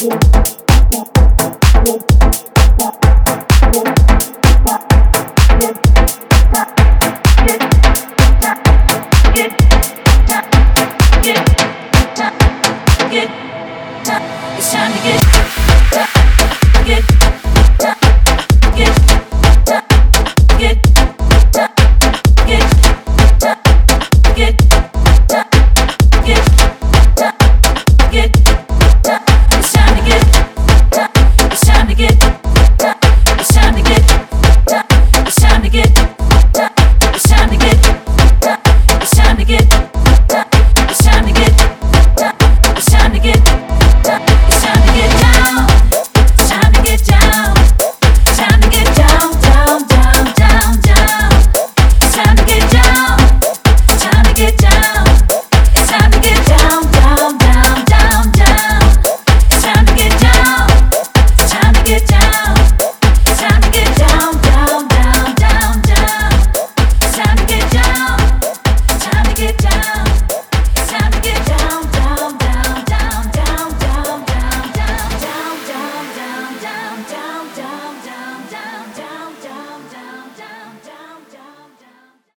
It's time to get, get